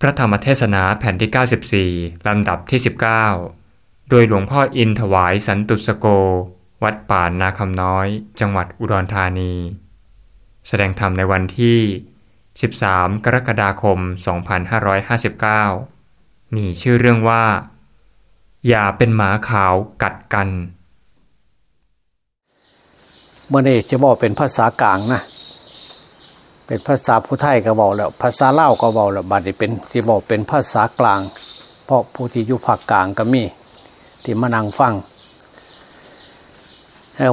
พระธรรมเทศนาแผ่นที่ 94 ลำดับที่ 19 โดยหลวงพ่ออินถวายสันตุสโก วัดป่านนาคำน้อย จังหวัดอุดรธานี แสดงธรรมในวันที่ 13 กรกฎาคม 2559 มีชื่อเรื่องว่า อย่าเป็นหมาขาวกัดกัน เมื่อนี้จะบอกเป็นภาษากลางนะ เป็นภาษาผู้ไทยก็บอกแล้ว ภาษาเล่าก็บอกแล้วบัดนี้เป็นที่บอกเป็นภาษากลาง เพราะผู้ที่อยู่ภาคกลางก็มี ที่มานั่งฟัง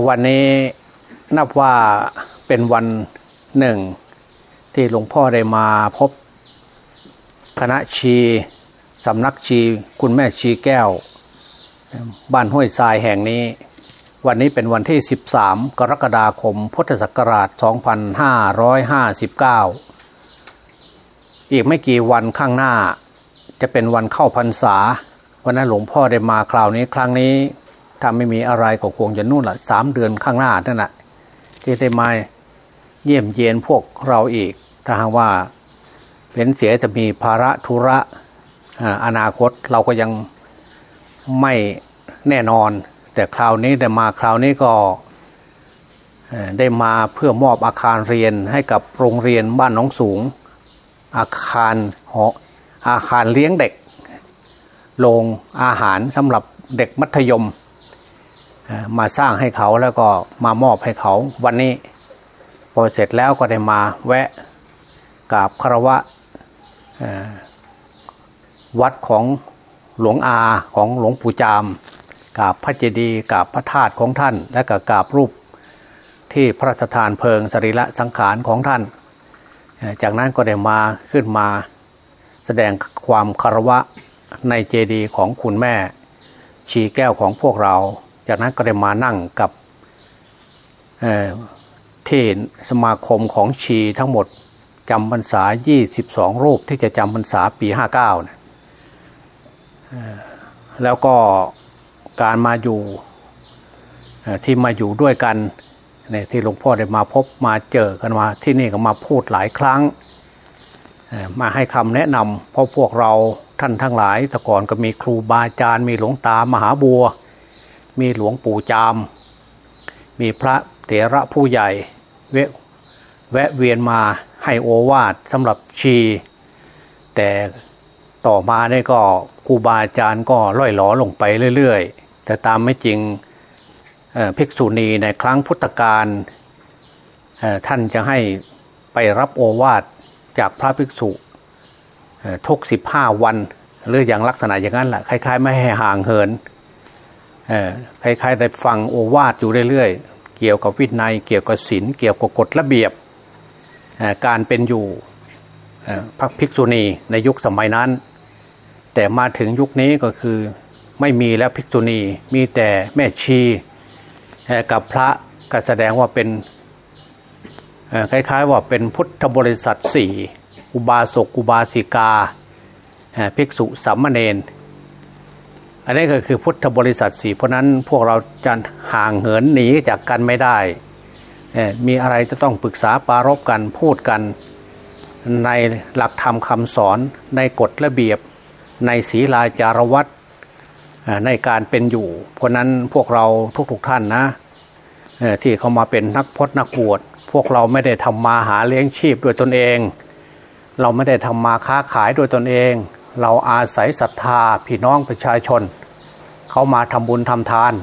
วันนี้นับว่าเป็นวันหนึ่ง ที่หลวงพ่อได้มาพบคณะชีสำนักชีคุณแม่ชีแก้ว บ้านห้วยทรายแห่งนี้ วันนี้เป็นวันที่ 13 กรกฎาคม พุทธศักราช 2559 อีกไม่กี่วันข้างหน้า จะเป็นวันเข้าพรรษา วันนั้นหลวงพ่อได้มาคราวนี้ครั้งนี้ถ้าไม่มีอะไรก็คงจะนู่นละสามเดือนข้างหน้านั่นแหละที่ได้มาเยี่ยมเยียนพวกเราอีก ถ้าหากว่าเป็นเสียจะมีภาระธุระอ่าอนาคตเราก็ยังไม่แน่นอน แต่คราวนี้ได้มาคราวนี้ก็ได้มาเพื่อมอบอาคารเรียนให้กับโรงเรียนบ้านน้องสูง อาคารหออาคารเลี้ยงเด็กโรงอาหารสำหรับเด็กมัธยม มาสร้างให้เขาแล้วก็มามอบให้เขาวันนี้ พอเสร็จแล้วก็ได้มาแวะกราบคารวะวัดของหลวงอาของหลวงปู่จาม กราบพระเจดีย์กราบพระธาตุของท่าน และก็กราบรูปที่พระราชทานเพลิงสรีระสังขารของท่าน จากนั้นก็ได้มาขึ้นมาแสดงความคารวะในเจดีย์ของคุณแม่ ชีแก้วของพวกเรา จากนั้นก็ได้มานั่งกับเที่สมาคมของชีทั้งหมดจำพรรษา 22 รูปที่จะจำพรรษาปี 59เนี่ยแล้วก็ การมาอยู่ที่มาอยู่ด้วยกันเนี่ยที่หลวงพ่อได้มาพบมาเจอกันมาที่นี่ก็มาพูดหลายครั้ง มาให้คำแนะนำเพราะพวกเราท่านทั้งหลายแต่ก่อนก็มีครูบาอาจารย์ มีหลวงตามหาบัว มีหลวงปู่จาม มีพระเถระผู้ใหญ่แวะแวะเวียนมาให้โอวาทสำหรับชี แต่ต่อมาเนี่ยก็ครูบาอาจารย์ก็ล่อยหลอลงไปเรื่อย ๆ แต่ตามไม่จริงภิกษุณีในครั้งพุทธกาลท่านจะให้ไปรับโอวาทจากพระภิกษุทุกสิบห้าวัน หรืออย่างลักษณะอย่างนั้นแหละคล้ายๆ ไม่ให้ห่างเหินคล้ายๆได้ฟังโอวาทอยู่เรื่อยๆ เกี่ยวกับวินัย เกี่ยวกับศีลเกี่ยวกับกฎระเบียบการเป็นอยู่พระภิกษุณีในยุคสมัยนั้น แต่มาถึงยุคนี้ก็คือ ไม่มีแล้วภิกษุณีมีแต่แม่ชีเอ่อกับพระก็แสดงว่าเป็นคล้ายๆว่าเป็นพุทธบริษัทสี่อุบาสกอุบาสิกาเอ่อภิกษุสามเณรอันนี้ก็คือพุทธบริษัทสี่เพราะนั้นพวกเราจะห่างเหินหนีจากกันไม่ได้ มีอะไรจะต้องปรึกษาปรารบกันพูดกัน ในหลักธรรมคำสอนในกฎระเบียบในศีลาจารวัตเอ่อ ในการเป็นอยู่ เพราะนั้นพวกเราทุกๆท่านนะที่เขามาเป็นนักพจนักบวชพวกเราไม่ได้ทำมาหาเลี้ยงชีพด้วยตนเอง เราไม่ได้ทำมาค้าขายโดยตนเอง เราอาศัยศรัทธาพี่น้องประชาชน เขามาทำบุญทำทาน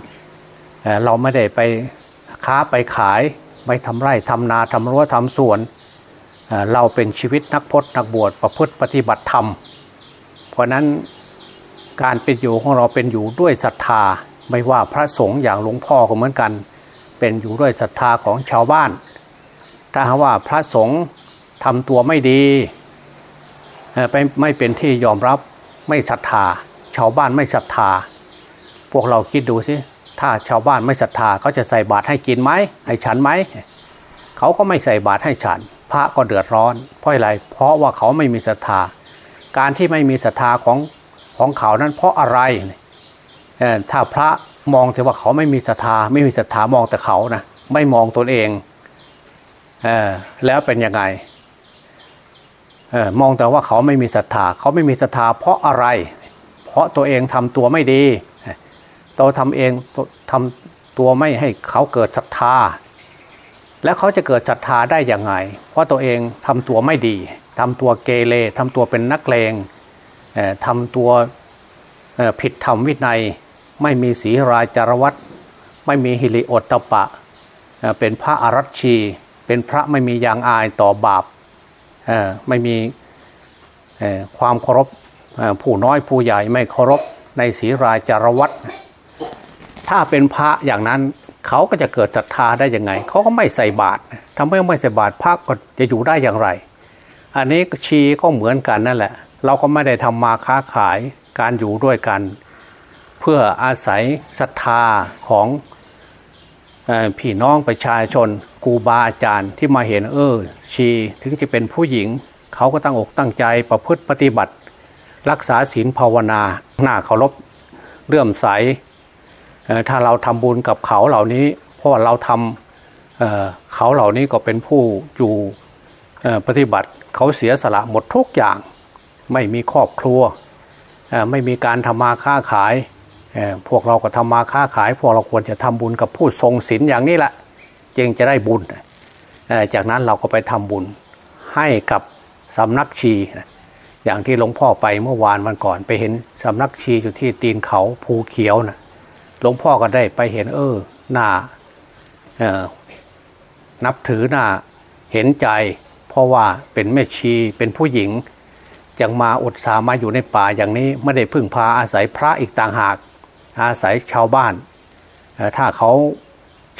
เเราไม่ได้ไปค้าไปขายไม่ทำไร่ทำนาทำรั้วทำสวนเเราเป็นชีวิตนักพจนักบวชประพฤติปฏิบัติธรรม เพราะนั้น การเป็นอยู่ของเราเป็นอยู่ด้วยศรัทธา ไม่ว่าพระสงฆ์อย่างหลวงพ่อก็เหมือนกัน เป็นอยู่ด้วยศรัทธาของชาวบ้าน ถ้าหากว่าพระสงฆ์ทำตัวไม่ดีเอ่อไปไม่เป็นที่ยอมรับไม่ศรัทธา ชาวบ้านไม่ศรัทธา พวกเราคิดดูสิถ้าชาวบ้านไม่ศรัทธาเขาจะใส่บาตรให้กินไหมให้ฉันไหมเขาก็ไม่ใส่บาตรให้ฉัน พระก็เดือดร้อนเพราะอะไรเพราะว่าเขาไม่มีศรัทธา การที่ไม่มีศรัทธาของ ของเขานั้นเพราะอะไรถ้าพระมองถือว่าเขาไม่มีศรัทธาไม่มีศรัทธามองแต่เขานะไม่มองตนเองเออแล้วเป็นยังไงออมองแต่ว่าเขาไม่มีศรัทธาเขาไม่มีศรัทธาเพราะอะไร เพราะตัวเองทำตัวไม่ดีตัวทำเองทำตัวไม่ให้เขาเกิดศรัทธา แล้วเขาจะเกิดศรัทธาได้อย่างไง เพราะตัวเองทำตัวไม่ดีทำตัวเกเรทำตัวเป็นนักเลง ทำตัวผิดธรรมวินัย ไม่มีศีราจารวัตไม่มีฮิริโอตตปะ เป็นพระอรัชชี เป็นพระไม่มียางอายต่อบาปไม่มีความเคารพผู้น้อยผู้ใหญ่ไม่เคารพในศีราจารวัตถ้าเป็นพระอย่างนั้นเขาก็จะเกิดศรัทธาได้ยังไง เขาก็ไม่ใส่บาตรทำไมไม่ใส่บาตรพระก็จะอยู่ได้อย่างไร อันนี้ชีก็เหมือนกันนั่นแหละ เราก็ไม่ได้ทำมาค้าขายการอยู่ด้วยกัน เพื่ออาศัยศรัทธาของพี่น้องประชาชนครูบาอาจารย์ที่มาเห็นเออชีถึงจะเป็นผู้หญิง เขาก็ตั้งอกตั้งใจประพฤติปฏิบัติ รักษาศีลภาวนาหน้าเคารพเลื่อมใสถ้าเราทำบุญกับเขาเหล่านี้ เพราะว่าเราทำเเขาเหล่านี้ก็เป็นผู้อยู่ปฏิบัติ เขาเสียสละหมดทุกอย่าง ไม่มีครอบครัวไม่มีการทำมาค้าขายพวกเราก็ทำมาค้าขาย พวกเราควรจะทำบุญกับผู้ทรงศีลอย่างนี้แหละจึงจะได้บุญ จากนั้นเราก็ไปทำบุญให้กับสำนักชี อย่างที่หลวงพ่อไปเมื่อวานวันก่อน ไปเห็นสำนักชีอยู่ที่ตีนเขาภูเขียวนะหลวงพ่อก็ได้ไปเห็นเออหน้านับถือหน้าเห็นใจ เพราะว่าเป็นแม่ชีเป็นผู้หญิง ยังมาอดสามาอยู่ในป่าอย่างนี้ไม่ได้พึ่งพาอาศัยพระอีกต่างหาก อาศัยชาวบ้าน ถ้าเขา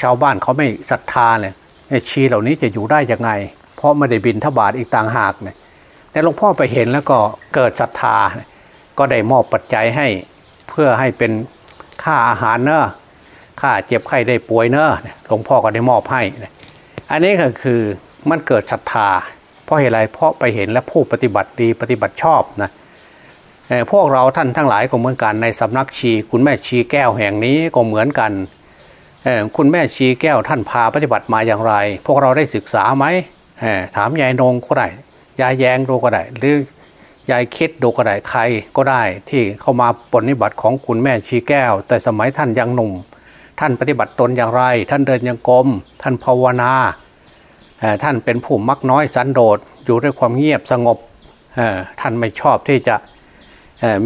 ชาวบ้านเขาไม่ศรัทธาเนี่ยชีเหล่านี้จะอยู่ได้ยังไง เพราะไม่ได้บินทบาทอีกต่างหากเนี่ยแต่หลวงพ่อไปเห็นแล้วก็เกิดศรัทธา ก็ได้มอบปัจจัยให้เพื่อให้เป็นค่าอาหารเนอะค่าเจ็บไข้ได้ป่วยเนอะหลวงพ่อก็ได้มอบให้ อันนี้ก็คือมันเกิดศรัทธา ราะเหตุไรเพราะไปเห็นและผู้ปฏิบัติดีปฏิบัติชอบนะพวกเราท่านทั้งหลายก็เหมือนกันในสำนักชี คุณแม่ชีแก้วแห่งนี้ก็เหมือนกันคุณแม่ชีแก้วท่านพาปฏิบัติมาอย่างไร พวกเราได้ศึกษาไหมถามยายนงก็ได้ยายแยงดูก็ได้ หรือยายคิดดูก็ได้ใครก็ได้ ที่เข้ามาปฏิบัติของคุณแม่ชีแก้ว แต่สมัยท่านยังหนุ่ม ท่านปฏิบัติตนอย่างไร ท่านเดินยังกรมท่านภาวนา ท่านเป็นผู้มักน้อยสันโดษอยู่ด้วยความเงียบสงบท่านไม่ชอบที่จะ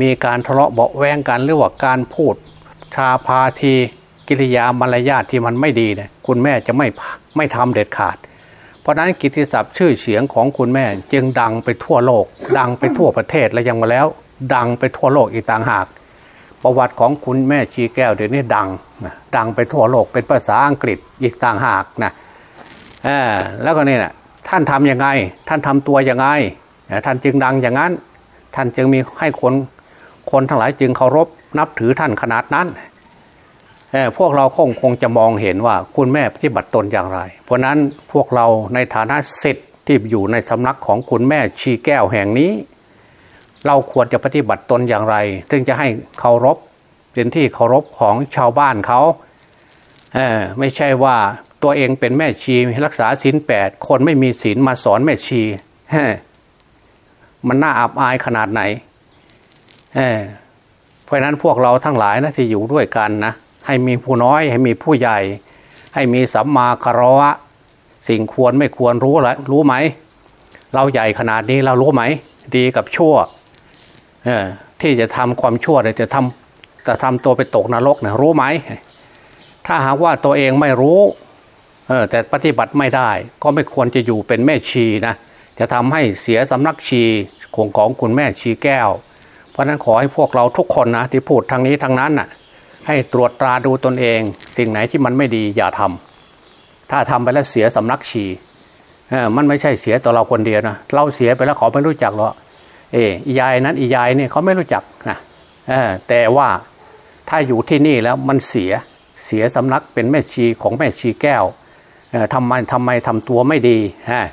มีการทะเลาะเบาแวงกันหรือว่าการพูดชาพาทีกิริยามารยาทที่มันไม่ดีเนี่ยคุณแม่จะไม่ไม่ทำเด็ดขาด เพราะนั้นกิติศัพท์ชื่อเสียงของคุณแม่จึงดังไปทั่วโลก ดังไปทั่วประเทศและยังมาแล้ว ดังไปทั่วโลกอีกต่างหาก ประวัติของคุณแม่ชีแก้วเดี๋ยวนี้ดังดังไปทั่วโลกเป็นภาษาอังกฤษอีกต่างหากนะ แล้วก็นี่นะท่านทํำยังไง ท่านทำตัวยังไง ท่านจึงดังอย่างนั้น ท่านจึงมีให้คนคนทั้งหลายจึงเคารพนับถือท่านขนาดนั้นพวกเราคงคงจะมองเห็นว่าคุณแม่ปฏิบัติตนอย่างไร เพราะนั้นพวกเราในฐานะสิทธิ์ที่อยู่ในสำนักของคุณแม่ชีแก้วแห่งนี้ เราควรจะปฏิบัติตนอย่างไรถึงจะให้เคารพเป็นที่เคารพของชาวบ้านเขาไม่ใช่ว่า ตัวเองเป็นแม่ชีรักษาศีลแปดคนไม่มีศีลมาสอนแม่ชีมันน่าอับอายขนาดไหนเพราะนั้นพวกเราทั้งหลายนะที่อยู่ด้วยกันนะให้มีผู้น้อย ให้มีผู้ใหญ่ ให้มีสัมมาคารวะ สิ่งควรไม่ควรรู้ละรู้ไหม เราใหญ่ขนาดนี้เรารู้ไหม ดีกับชั่วที่จะทำความชั่วเนี่ยจะทำจะทำตัวไปตกนรกเนี่ยรู้ไหม ถ้าหากว่าตัวเองไม่รู้ แต่ปฏิบัติไม่ได้ก็ไม่ควรจะอยู่เป็นแม่ชีนะ จะทำให้เสียสำนักชีของของคุณแม่ชีแก้ว เพราะนั้นขอให้พวกเราทุกคนนะที่พูดทางนี้ทางนั้นน่ะให้ตรวจตราดูตนเอง สิ่งไหนที่มันไม่ดีอย่าทำถ้าทำไปแล้วเสียสำนักชีมันไม่ใช่เสียต่อเราคนเดียวนะเราเสียไปแล้วเขาไม่รู้จักหรอกเออยายนั้นอียายนี่เขาไม่รู้จักนะแต่ว่าถ้าอยู่ที่นี่แล้วมันเสียเสียสำนักเป็นแม่ชีของแม่ชีแก้ว ทำไมทำไมทำตัวไม่ดีฮะ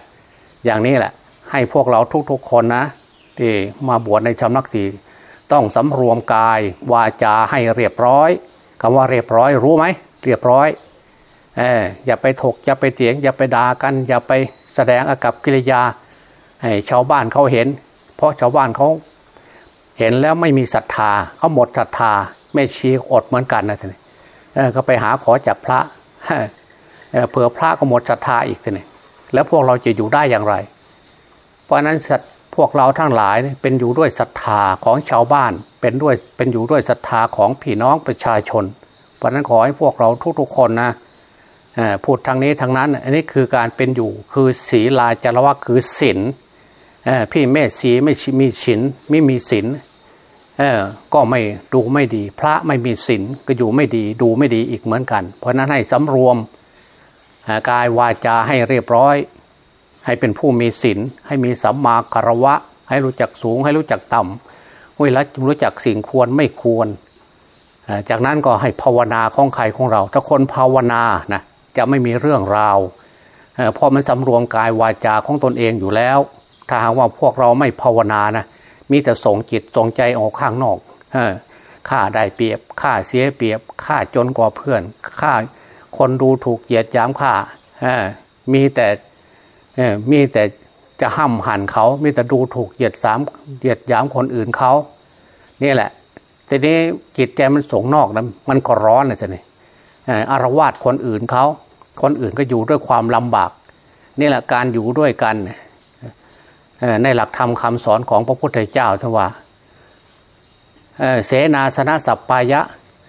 อย่างนี้แหละ ให้พวกเราทุกๆคนนะที่มาบวชในสำนักสีต้องสำรวมกายวาจาให้เรียบร้อยคำว่าเรียบร้อยรู้ไหมเรียบร้อยเอออย่าไปถกอย่าไปเถียง อย่าไปด่ากัน อย่าไปแสดงอากับกิริยาให้ชาวบ้านเขาเห็น เพราะชาวบ้านเขาเห็นแล้วไม่มีศรัทธาเขาหมดศรัทธาแม่ชี้อดเหมือนกันนะท่านก็ไปหาขอจากพระ เผื่อพระก็หมดศรัทธาอีกท่านแล้วพวกเราจะอยู่ได้อย่างไร เพราะนั้นพวกเราทั้งหลายเป็นอยู่ด้วยศรัทธาของชาวบ้าน เป็นด้วยเป็นอยู่ด้วยศรัทธาของพี่น้องประชาชน เพราะนั้นขอให้พวกเราทุกๆคนนะพูดทางนี้ทางนั้น อันนี้คือการเป็นอยู่คือศีลาจารวะคือศีลพี่แม่สีไม่มีศีลไม่มีศีลก็ไม่ดูไม่ดี พระไม่มีศีลก็อยู่ไม่ดีดูไม่ดีอีกเหมือนกัน เพราะนั้นให้สำรวม กายวาจาให้เรียบร้อย ให้เป็นผู้มีศีลให้มีสัมมาคารวะ ให้รู้จักสูง ให้รู้จักต่ำเวลารู้จักสิ่งควรไม่ควร จากนั้นก็ให้ภาวนาของใครของเรา ถ้าคนภาวนานะจะไม่มีเรื่องราวเพราะมันสำรวมกายวาจาของตนเองอยู่แล้ว ถ้าหากว่าพวกเราไม่ภาวนานะมีแต่ส่งจิตส่งใจออกข้างนอกข้าได้เปรียบข้าเสียเปรียบข้าจนกว่าเพื่อนข้า คนดูถูกเหยียดย้ำข้ามีแต่มีแต่จะห้ำหันเขา มีแต่ดูถูกเหยียดสามเหยียดย้ำคนอื่นเขานี่แหละทีนี้จิตใจมันสงนอกนะมันก็ร้อนเลยสินี่อารวาสคนอื่นเขาคนอื่นก็อยู่ด้วยความลำบาก นี่แหละการอยู่ด้วยกันในหลักธรรมคาสอนของพระพุทธเจ้าทว่าเสนาสนะสัปปายะ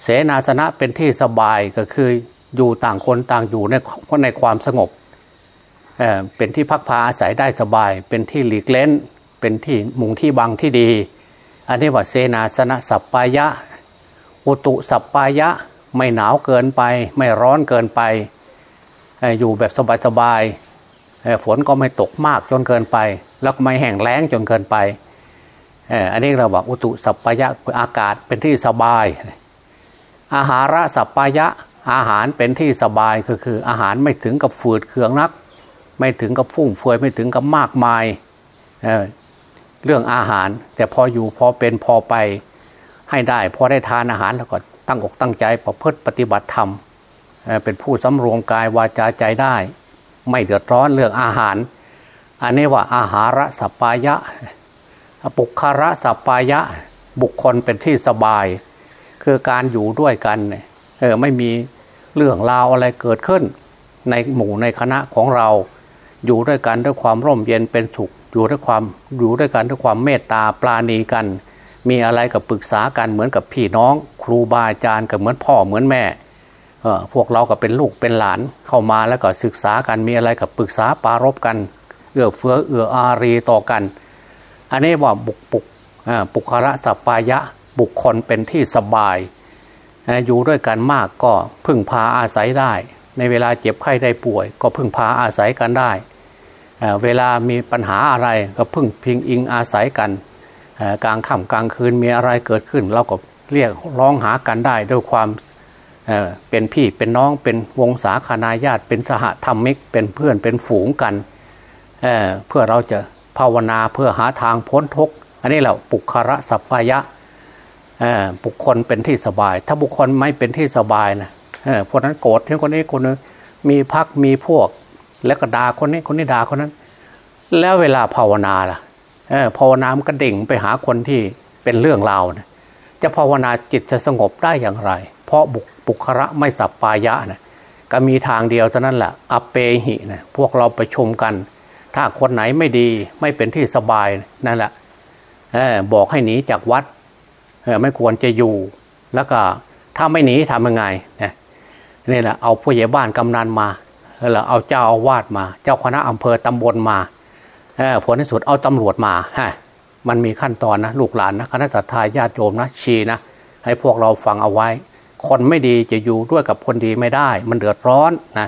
เสนาสนะเป็นที่สบายก็คือ อยู่ต่างคนต่างอยู่ในในความสงบเเป็นที่พักพาอาศัยได้สบาย เป็นที่หลีกเล้น เป็นที่มุงที่บังที่ดี อันนี้ว่าเสนาสนะสัปปายะ อุตุสัปปายะไม่หนาวเกินไป ไม่ร้อนเกินไป อยู่แบบสบายๆฝนก็ไม่ตกมากจนเกินไป แล้วก็ไม่แห้งแล้งจนเกินไปอันนี้เราบอกอุตุสัปปายะอากาศเป็นที่สบาย อาหาระสัปปายะ อาหารเป็นที่สบายก็คือ อาหารไม่ถึงกับฝืดเคืองนัก ไม่ถึงกับฟุ่มเฟือยไม่ถึงกับมากมายเเรื่องอาหารแต่พออยู่พอเป็นพอไปให้ได้ พอได้ทานอาหารแล้วก็ตั้งอกตั้งใจประพฤติปฏิบัติธรรมเป็นผู้สำรวมกายวาจาใจได้ ไม่เดือดร้อนเรื่องอาหาร อันนี้ว่าอาหารสัปายะปุคาระสัปายะบุคคลเป็นที่สบาย คือการอยู่ด้วยกันเออไม่มีเรื่องราวอะไรเกิดขึ้น ในหมู่ในคณะของเรา อยู่ด้วยกันด้วยความร่มเย็นเป็นสุขอยู่ด้วยความอยู่ด้วยกันด้วยความเมตตาปราณีกัน มีอะไรกับปรึกษากันเหมือนกับพี่น้อง ครูบาอาจารย์กับเหมือนพ่อเหมือนแม่เออพวกเราก็เป็นลูกเป็นหลานเข้ามาแล้วก็ศึกษากันมีอะไรกับปรึกษาปารบกันเอื้อเฟื้อเอื้ออารีต่อกัน อันนี้ว่าบุกปุกปุคระสัปปายะบุคคลเป็นที่สบาย อยู่ด้วยกันมากก็พึ่งพาอาศัยได้ ในเวลาเจ็บไข้ได้ป่วย ก็พึ่งพาอาศัยกันได้ เวลามีปัญหาอะไรก็พึ่งพิงอิงอาศัยกันกลางค่ำกลางคืนมีอะไรเกิดขึ้น เราก็เรียกร้องหากันได้ด้วยความเป็นพี่เป็นน้องเป็นวงศาคณาญาติ เป็นสหธรรมิก เป็นเพื่อนเป็นฝูงกันเเพื่อเราจะภาวนาเพื่อหาทางพ้นทุกข์อันนี้แหละปุคระสัพพายะ บุคคลเป็นที่สบาย ถ้าบุคคลไม่เป็นที่สบายนะเพราะนั้นโกรธที่คนนี้คนนึงมีพักมีพวก แล้วก็ด่าคนนี้คนนี้ด่าคนนั้น แล้วเวลาภาวนาล่ะภาวนามันก็ดิ่งไปหาคนที่เป็นเรื่องราวนะจะภาวนาจิตจะสงบได้อย่างไร เพราะบุบุคระไม่สับปายะนะก็มีทางเดียวเท่านั้นแหละอเปหินะพวกเราไปชมกัน ถ้าคนไหนไม่ดีไม่เป็นที่สบายนั่นแหละบอกให้หนีจากวัด ไม่ควรจะอยู่แล้วก็ถ้าไม่หนีทำยังไงนี่แหละเอาผู้ใหญ่บ้านกำนันมาแล้วเอาเจ้าอาวาสมา เจ้าคณะอำเภอตำบลมาผลที่สุดเอาตำรวจมาฮะมันมีขั้นตอนนะลูกหลานนะคณะทาญาติโยมนะชีนะให้พวกเราฟังเอาไว้ คนไม่ดีจะอยู่ด้วยกับคนดีไม่ได้ มันเดือดร้อนนะ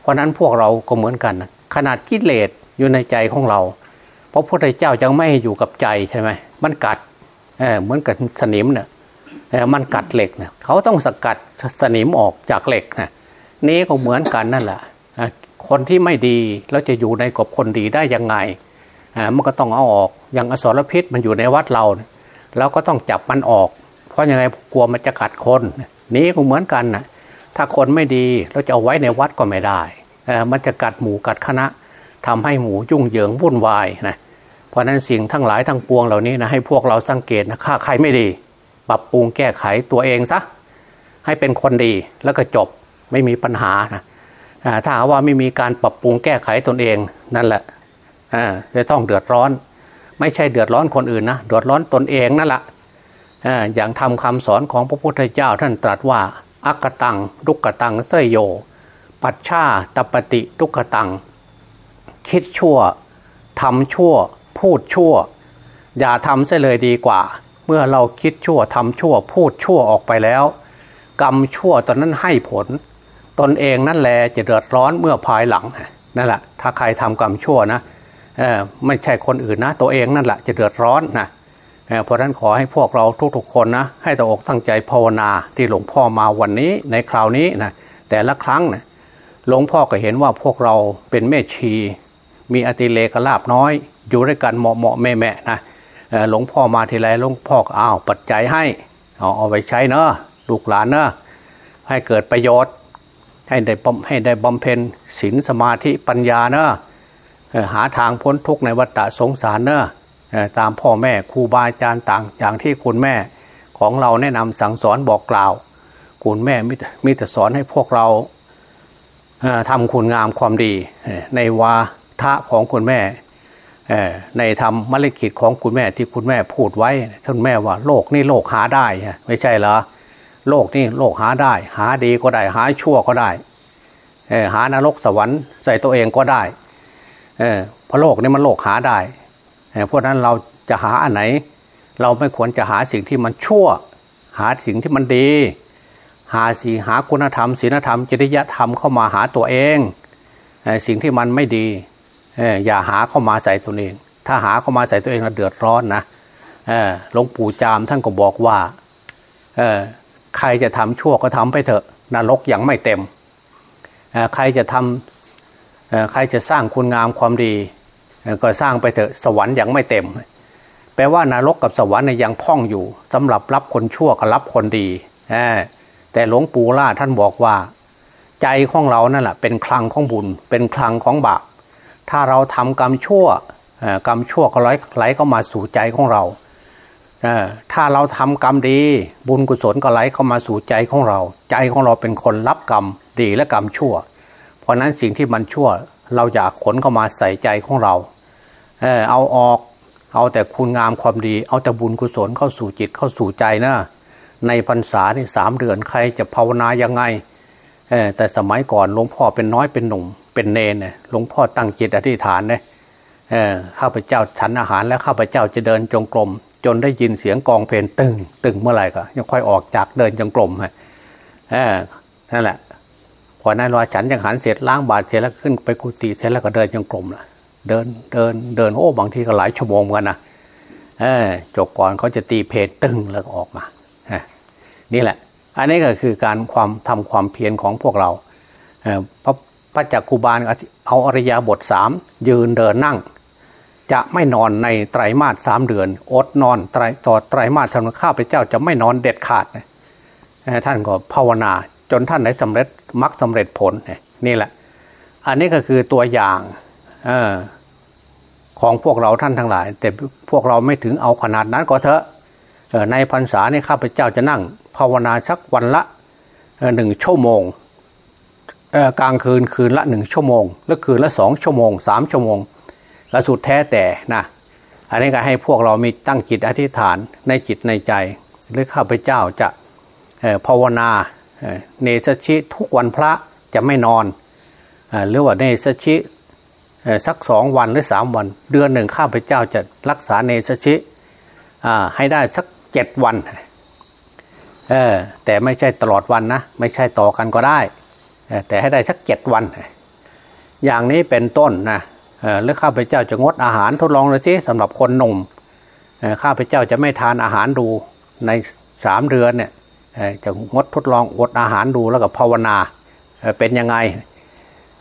เพราะนั้นพวกเราก็เหมือนกันนะขนาดกิเลสอยู่ในใจของเรา เพราะพระพุทธเจ้ายังไม่อยู่กับใจใช่ไหมมันกัด เเหมือนกับสนิมเนี่ยมันกัดเหล็กเนี่ยเขาต้องสกัดสนิมออกจากเหล็กนะนี้ก็เหมือนกันนั่นแหละคนที่ไม่ดีแล้วจะอยู่ในกบคนดีได้ยังไงมันก็ต้องเอาออกอย่างอสรพิษมันอยู่ในวัดเราเราก็ต้องจับมันออก เพราะยังไงกลัวมันจะกัดคนนี้ก็เหมือนกันนะถ้าคนไม่ดีเราจะเอาไว้ในวัดก็ไม่ได้มันจะกัดหมูกัดคณะทำให้หมูยุ่งเหยิงวุ่นวายนะ ราะนั้นสิ่งทั้งหลายทั้งปวงเหล่านี้นะให้พวกเราสังเกตนะค่าใครไม่ดี ปรับปรุงแก้ไขตัวเองซะให้เป็นคนดีแล้วก็จบไม่มีปัญหานะถ้าว่าไม่มีการปรับปรุงแก้ไขตนเองนั่นแหละจะต้องเดือดร้อน ไม่ใช่เดือดร้อนคนอื่นนะเดือดร้อนตนเองนั่นแหละอย่างทำคำสอนของพระพุทธเจ้าท่านตรัสว่า อักตังดุกตังเสยโย ปัชชาตปฏิดุกตัง คิดชั่วทำชั่ว พูดชั่ว อย่าทำเสียเลยดีกว่า เมื่อเราคิดชั่วทำชั่ว พูดชั่วออกไปแล้ว กรรมชั่วตอนนั้นให้ผล ตนเองนั่นแหละจะเดือดร้อนเมื่อภายหลังนั่นแหละถ้าใครทำกรรมชั่วนะไม่ใช่คนอื่นนะ ตัวเองนั่นแหละจะเดือดร้อนนะเพราะนั้นขอให้พวกเราทุกๆคนนะให้ตั้งอกตั้งใจภาวนาที่หลวงพ่อมาวันนี้ในคราวนี้นะแต่ละครั้งนะหลวงพ่อก็เห็นว่าพวกเราเป็นแม่ชี มีอติเลกลาบน้อย อยู่ด้วยกันเหมาะเหมาะแม่แม่นะหลวงพ่อมาทีไรหลวงพ่ออ้าวปัจจัยให้เอาเอาไปใช้เนอะลูกหลานเนอะให้เกิดประโยชน์ ให้ได้ให้ได้บำเพ็ญศีลสมาธิปัญญาเนอะหาทางพ้นทุกข์ในวัฏสงสารเนอะตามพ่อแม่ครูบาอาจารย์ต่างอย่างที่คุณแม่ของเราแนะนำสั่งสอนบอกกล่าว คุณแม่มิตรสอนให้พวกเราทำคุณงามความดีในวา ทะของคุณแม่ในธรรมมรกิจของคุณแม่ที่คุณแม่พูดไว้ท่านแม่ว่าโลกนี่โลกหาได้ไม่ใช่เหรอโลกนี่โลกหาได้ หาดีก็ได้ หาชั่วก็ได้หานรกสวรรค์ใส่ตัวเองก็ได้เพราะโลกนี่มันโลกหาได้เพราะนั้นเราจะหาอันไหน เราไม่ควรจะหาสิ่งที่มันชั่ว หาสิ่งที่มันดี หาสีหาคุณธรรมศีลธรรมจริยธรรมเข้ามาหาตัวเอง สิ่งที่มันไม่ดี อย่าหาเข้ามาใส่ตัวเอง ถ้าหาเข้ามาใส่ตัวเองเราเดือดร้อนนะหลวงปู่จามท่านก็บอกว่าใครจะทำชั่วก็ทำไปเถอะนรกยังไม่เต็มใครจะทำใครจะสร้างคุณงามความดี ก็สร้างไปเถอะสวรรค์ยังไม่เต็ม แปลว่านรกกับสวรรค์ยังพ่องอยู่สำหรับรับคนชั่วกับรับคนดีแต่หลวงปู่ล่าท่านบอกว่า ใจของเรานั่นแหละเป็นคลังของบุญ เป็นคลังของบาป ถ้าเราทำกรรมชั่วกรรมชั่วก็ไหลไหลเข้ามาสู่ใจของเรา ถ้าเราทำกรรมดี บุญกุศลก็ไหลเข้ามาสู่ใจของเรา ใจของเราเป็นคนรับกรรมดีและกรรมชั่ว เพราะนั้นสิ่งที่มันชั่วเราอยากขนเข้ามาใส่ใจของเรา เอาออกเอาแต่คุณงามความดี เอาแต่บุญกุศลเข้าสู่จิตเข้าสู่ใจนะในพรรษาที่สามเดือนใครจะภาวนายังไง แต่สมัยก่อนหลวงพ่อเป็นน้อยเป็นหนุ่ม เป็นเนนหลวงพ่อตั้งจิตอธิษฐานเนี่ยข้าพเจ้าฉันอาหารแล้วข้าพเจ้าจะเดินจงกรม จนได้ยินเสียงกองเพลงตึง ตึงเมื่อไหร่ก็ยังค่อยออกจากเดินจงกรมฮะนั่นแหละพอนั้นรอฉันยังหันเสร็จล้างบาตรเสร็จแล้วขึ้นไปกุฏิเสร็จแล้วก็เดินจงกรมละเดินเดินเดินโอ้บางทีก็หลายชั่วโมงกันนะจบก่อนเขาจะตีเพลงตึงแล้วก็ออกมานี่แหละ อันนี้ก็คือการความทำความเพียรของพวกเราพระพระจักคุบาลเอาอริยาบทสามยืนเดินนั่ง จะไม่นอนในไตรมาสสามเดือน อดนอนไตรต่อไตรมาสทำข้าพเจ้าจะไม่นอนเด็ดขาดท่านก็ภาวนาจนท่านได้สำเร็จมักสำเร็จผลนี่แหละ อันนี้ก็คือตัวอย่างอของพวกเราท่านทั้งหลาย แต่พวกเราไม่ถึงเอาขนาดนั้นก็เถอะในพรรษานี่ข้าพเจ้าจะนั่ง ภาวนาสักวันละหนึ่งชั่วโมงกลางคืนคืนละหนึ่งชั่วโมง แล้วคืนละสองชั่วโมงสามชั่วโมงและสุดแท้แต่นะอันนี้ก็ให้พวกเรามีตั้งจิตอธิษฐานในจิตในใจ หรือข้าพเจ้าจะภาวนาเนสชิทุกวันพระจะไม่นอนหรือว่าเนสชิสักสองวันหรือสามวัน เดือนหนึ่งข้าพเจ้าจะรักษาเนสชิให้ได้สักเจ็ดวัน เออแต่ไม่ใช่ตลอดวันนะ ไม่ใช่ต่อกันก็ได้แต่ให้ได้สักเจ็ดวัน อย่างนี้เป็นต้นนะแล้วข้าพเจ้าจะงดอาหารทดลองเลยสิสำหรับคนหนุ่มข้าพเจ้าจะไม่ทานอาหารดูในสามเดือนเนี่ยจะงดทดลองอดอาหารดูแล้วก็ภาวนาเป็นยังไง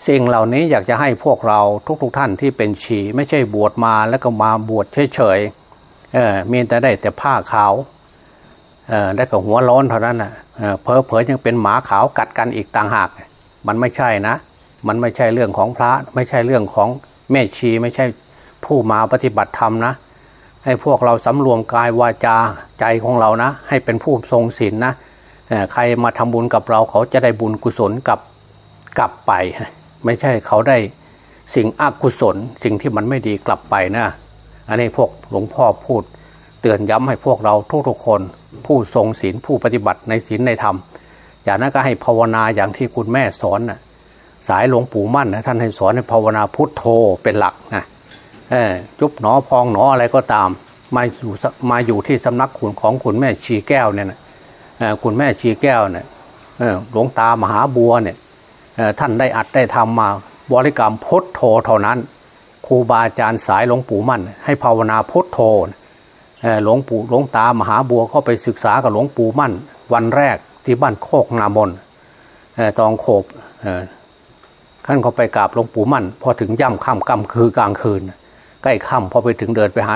สิ่งเหล่านี้อยากจะให้พวกเราทุก ๆทท่านที่เป็นชีไม่ใช่บวชมาแล้วก็มาบวชเฉยๆมีแต่ได้แต่ผ้าขาว ได้กับหัวร้อนเท่านั้นนะเพอเพอยังเป็นหมาขาวกัดกันอีกต่างหาก มันไม่ใช่นะ มันไม่ใช่เรื่องของพระ ไม่ใช่เรื่องของแม่ชีไม่ใช่ผู้มาปฏิบัติธรรมนะ ให้พวกเราสำรวมกายวาจาใจของเรานะ ให้เป็นผู้ทรงศีลนนะใครมาทำบุญกับเราเขาจะได้บุญกุศลกับกลับไป ไม่ใช่เขาได้สิ่งอกุศล สิ่งที่มันไม่ดีกลับไปนะ อันนี้พวกหลวงพ่อพูด เตือนย้ำให้พวกเราทุกๆคน ผู้ทรงศีลผู้ปฏิบัติในศีลในธรรมอย่างนั้นก็ให้ภาวนาอย่างที่คุณแม่สอนนะสายหลวงปู่มั่นนะท่านให้สอนให้ภาวนาพุทโธเป็นหลักนะจุบหนอพองหนออะไรก็ตาม มาอยู่มาอยู่ที่สำนักขุนของคุณแม่ชีแก้วเนี่ยนะคุณแม่ชีแก้วเนี่ยหลวงตามหาบัวเนี่ยท่านได้อัดได้ทำมาบริกรรมพุทโธเท่านั้นครูบาอาจารย์สายหลวงปู่มั่น ให้ภาวนาพุทโธ หลวงปู่หลวงตามหาบัวเข้าไปศึกษากับหลวงปู่มั่น วันแรกที่บ้านโคกนามนตองโขบขั้นเขาไปกราบหลวงปู่มั่น พอถึงย่ำค่ำกำคือกลางคืน ใกล้ค่ำพอไปถึงเดินไปหา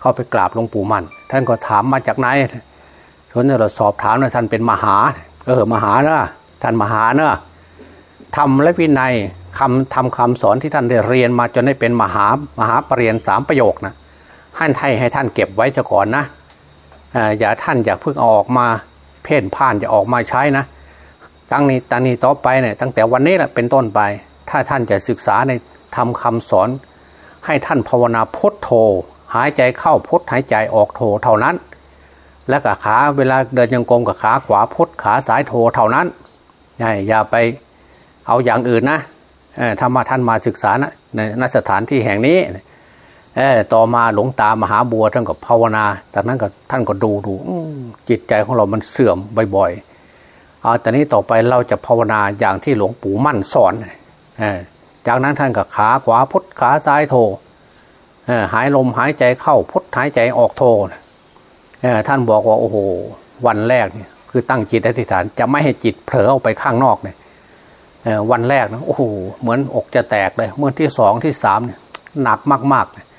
เข้าไปกราบหลวงปู่มั่น ท่านก็ถามมาจากไหนชนเราสอบถามว่าท่านเป็นมหา เออมหาเนอะท่านมหาเนอะทำและวินัยคำทำคำสอนที่ท่านได้เรียนมาจนได้เป็นมหามหาปรริญญาสามประโยคนะ ให้ให้ให้ท่านเก็บไว้เะก่อนนะอย่าท่านอย่าเพิ่งเอาออกมา เพ่นพ่านจะออกมาใช้นะตั้งนี้ตอนนี้ต่อไปเนี่ยตั้งแต่วันนี้แหละเป็นต้นไป ถ้าท่านจะศึกษาในทำคำสอน ให้ท่านภาวนาพุทโธหายใจเข้าพุทหายใจออกโธเท่านั้น แล้วก็ขาเวลาเดินยังกงกับขาขวาพุทขาซ้ายโธเท่านั้นอย่าไปเอาอย่างอื่นนะถ้ามาท่านมาศึกษานะในนสถานที่แห่งนี้ ต่อมาหลวงตามหาบัวท่านก็ภาวนาจากนั้นก็ท่านก็ดูดูจิตใจของเรามันเสื่อมบ่อยๆเอาแต่นี้ต่อไปเราจะภาวนาอย่างที่หลวงปู่มั่นสอนจากนั้นท่านก็ขาขวาพุทขาซ้ายโทหายลมหายใจเข้าพุทหายใจออกโทท่านบอกว่าโอ้โหวันแรกเนี่ยคือตั้งจิตอธิษฐานจะไม่ให้จิตเผลอออกไปข้างนอกเนี่ยวันแรกนะโอ้โหเหมือนอกจะแตกเลยเมื่อที่สองที่สามเนี่ยหนักมากๆ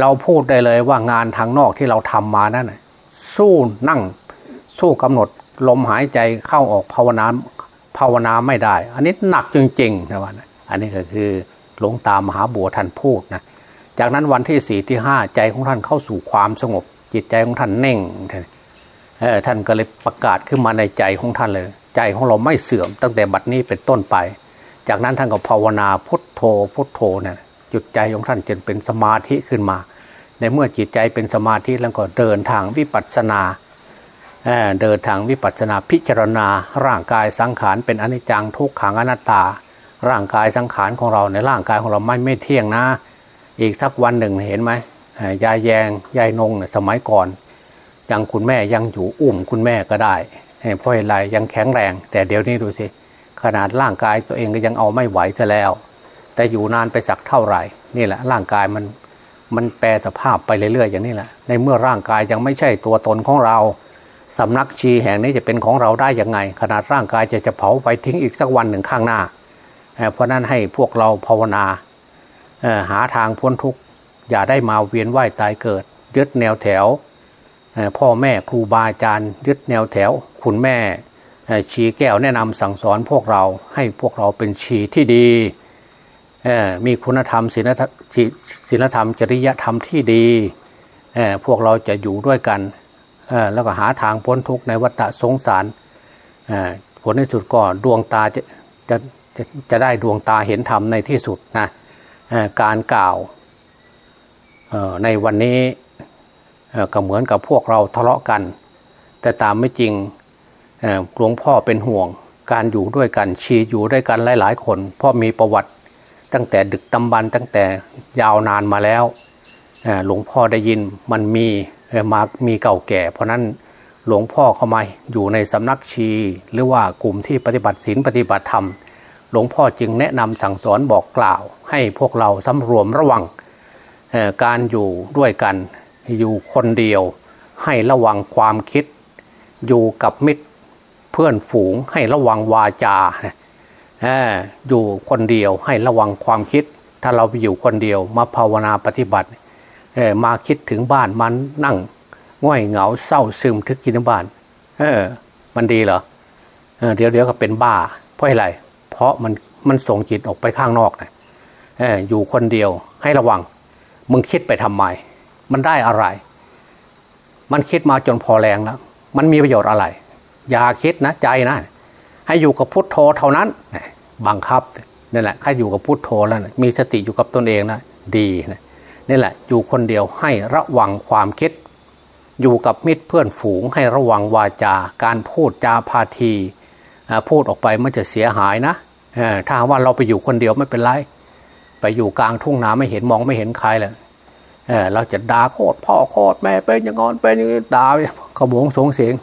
เราพูดได้เลยว่างานทางนอกที่เราทำมานั่นสู้นั่งสู้กำหนดลมหายใจเข้าออกภาวนาภาวนาไม่ได้ อันนี้หนักจริงๆนะวันอันนี้ก็คือหลวงตามหาบัวท่านพูดนะจากนั้นวันที่สี่ที่ห้าใจของท่านเข้าสู่ความสงบ จิตใจของท่านเน่งท่านก็เลยประกาศขึ้นมาในใจของท่านเลย ใจของเราไม่เสื่อมตั้งแต่บัดนี้เป็นต้นไป จากนั้นท่านก็ภาวนาพุทโธพุทโธเนี่ย จุดใจของท่านจนเป็นสมาธิขึ้นมา ในเมื่อจิตใจเป็นสมาธิแล้วก็เดินทางวิปัสสนาเดินทางวิปัสสนาพิจารณา ร่างกายสังขารเป็นอนิจจังทุกขังอนัตตา ร่างกายสังขารของเราในร่างกายของเราไม่ไม่เที่ยงนะ อีกสักวันหนึ่งเห็นไหมยายแยงยายนงสมัยก่อนยังคุณแม่ยังอยู่อุ้มคุณแม่ก็ได้เพราะอะไรยังแข็งแรง แต่เดี๋ยวนี้ดูสิขนาดร่างกายตัวเองก็ยังเอาไม่ไหวซะแล้ว แต่อยู่นานไปสักเท่าไหร่นี่แหละร่างกายมันมันแปรสภาพไปเรื่อยๆอย่างนี้แหละ ในเมื่อร่างกายยังไม่ใช่ตัวตนของเราสำนักชีแห่งนี้จะเป็นของเราได้ยังไง ขนาดร่างกายจะจะเผาไปทิ้งอีกสักวันหนึ่งข้างหน้า เพราะนั้นให้พวกเราภาวนาหาทางพ้นทุกข์อย่าได้มาเวียนว่ายตายเกิด ยึดแนวแถว พ่อแม่ครูบาอาจารย์ ยึดแนวแถว คุณแม่ชีแก้วแนะนำสั่งสอนพวกเราให้พวกเราเป็นชีที่ดี มีคุณธรรมศีลธรรมศีลธรรมจริยธรรมที่ดีพวกเราจะอยู่ด้วยกันแล้วก็หาทางพ้นทุกข์ในวัฏสงสารผลในสุดก็ดวงตาจะจะจะจะได้ดวงตาเห็นธรรมในที่สุดนะการกล่าวในวันนี้ก็เหมือนกับพวกเราทะเลาะกัน แต่ตามไม่จริงหลวงพ่อเป็นห่วงการอยู่ด้วยกันชีอยู่ด้วยกันหลาย ๆ คน เพราะมีประวัติ ตั้งแต่ดึกตำบันตั้งแต่ยาวนานมาแล้วหลวงพ่อได้ยินมันมีมามีเก่าแก่ เพราะนั้นหลวงพ่อเข้ามาอยู่ในสำนักชี หรือว่ากลุ่มที่ปฏิบัติศีลปฏิบัติธรรม หลวงพ่อจึงแนะนำสั่งสอนบอกกล่าว ให้พวกเราสำรวมระวังการอยู่ด้วยกันอยู่คนเดียว ให้ระวังความคิด อยู่กับมิตรเพื่อนฝูงให้ระวังวาจา อยู่คนเดียวให้ระวังความคิด ถ้าเราไปอยู่คนเดียวมาภาวนาปฏิบัติมาคิดถึงบ้านมันนั่งง่อยเหงาเศร้าซึมทึกกินบ้าน เออ มันดีเหรอเออเดี๋ยวเดี๋ยวก็เป็นบ้า เพราะอะไร เพราะมันมันส่งจิตออกไปข้างนอกนะเอออยู่คนเดียวให้ระวัง มึงคิดไปทำไม มันได้อะไร มันคิดมาจนพอแรงแล้ว มันมีประโยชน์อะไร อย่าคิดนะใจนะ ให้อยู่กับพุทโธเท่านั้นบังคับนี่แหละถ้อยู่กับพุทโธแล้วนะมีสติอยู่กับตนเองนะดีนะนี่แหละอยู่คนเดียวให้ระวังความคิด อยู่กับมิตรเพื่อนฝูงให้ระวังวาจาการพูดจาพาทีพูดออกไปมันจะเสียหายนะถ้าว่าเราไปอยู่คนเดียวไม่เป็นไร ไปอยู่กลางทุ่งนาไม่เห็นมองไม่เห็นใครเลยเเราจะด่าโคตรพ่อโคตรแม่เป็นอย่างงอนเป็นอย่างนี้ด่าขโมงสงเสียง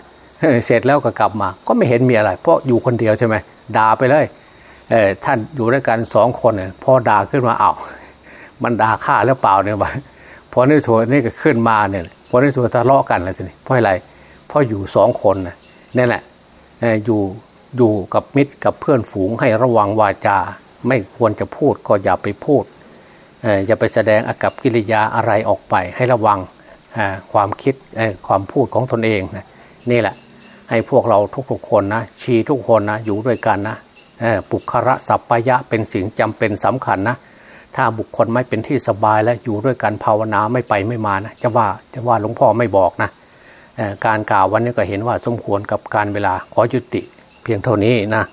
เสร็จแล้วก็กลับมา ก็ไม่เห็นมีอะไร เพราะอยู่คนเดียวใช่ไหมด่าไปเลยเออท่านอยู่ด้วยกันสองคนเนี่ยพอด่าขึ้นมาเอา้ามันด่าฆ่าหรือเปล่าเนี่ยบพอในส่วนนี้ก็ขึ้นมาเนี่ยพอในส่วนทะเลาะกันอะไรทีนี้เพราะอะไรเพราะอยู่สองคนนะนี่แหละอยู่อยู่กับมิตรกับเพื่อนฝูงให้ระวังวาจา ไม่ควรจะพูดก็อย่าไปพูดอย่าไปแสดงอากับกิริยาอะไรออกไปให้ระวังความคิดความพูดของตนเองนะนี่แหละ ให้พวกเราทุกๆคนนะชีทุกคนนะอยู่ด้วยกันนะปุคระสัพพยะเป็นสิ่งจำเป็นสำคัญนะถ้าบุคคลไม่เป็นที่สบายและอยู่ด้วยกันภาวนาไม่ไปไม่มานะจะว่าจะว่าหลวงพ่อไม่บอกนะการกล่าววันนี้ก็เห็นว่าสมควรกับการเวลาขอยุติเพียงเท่านี้นะ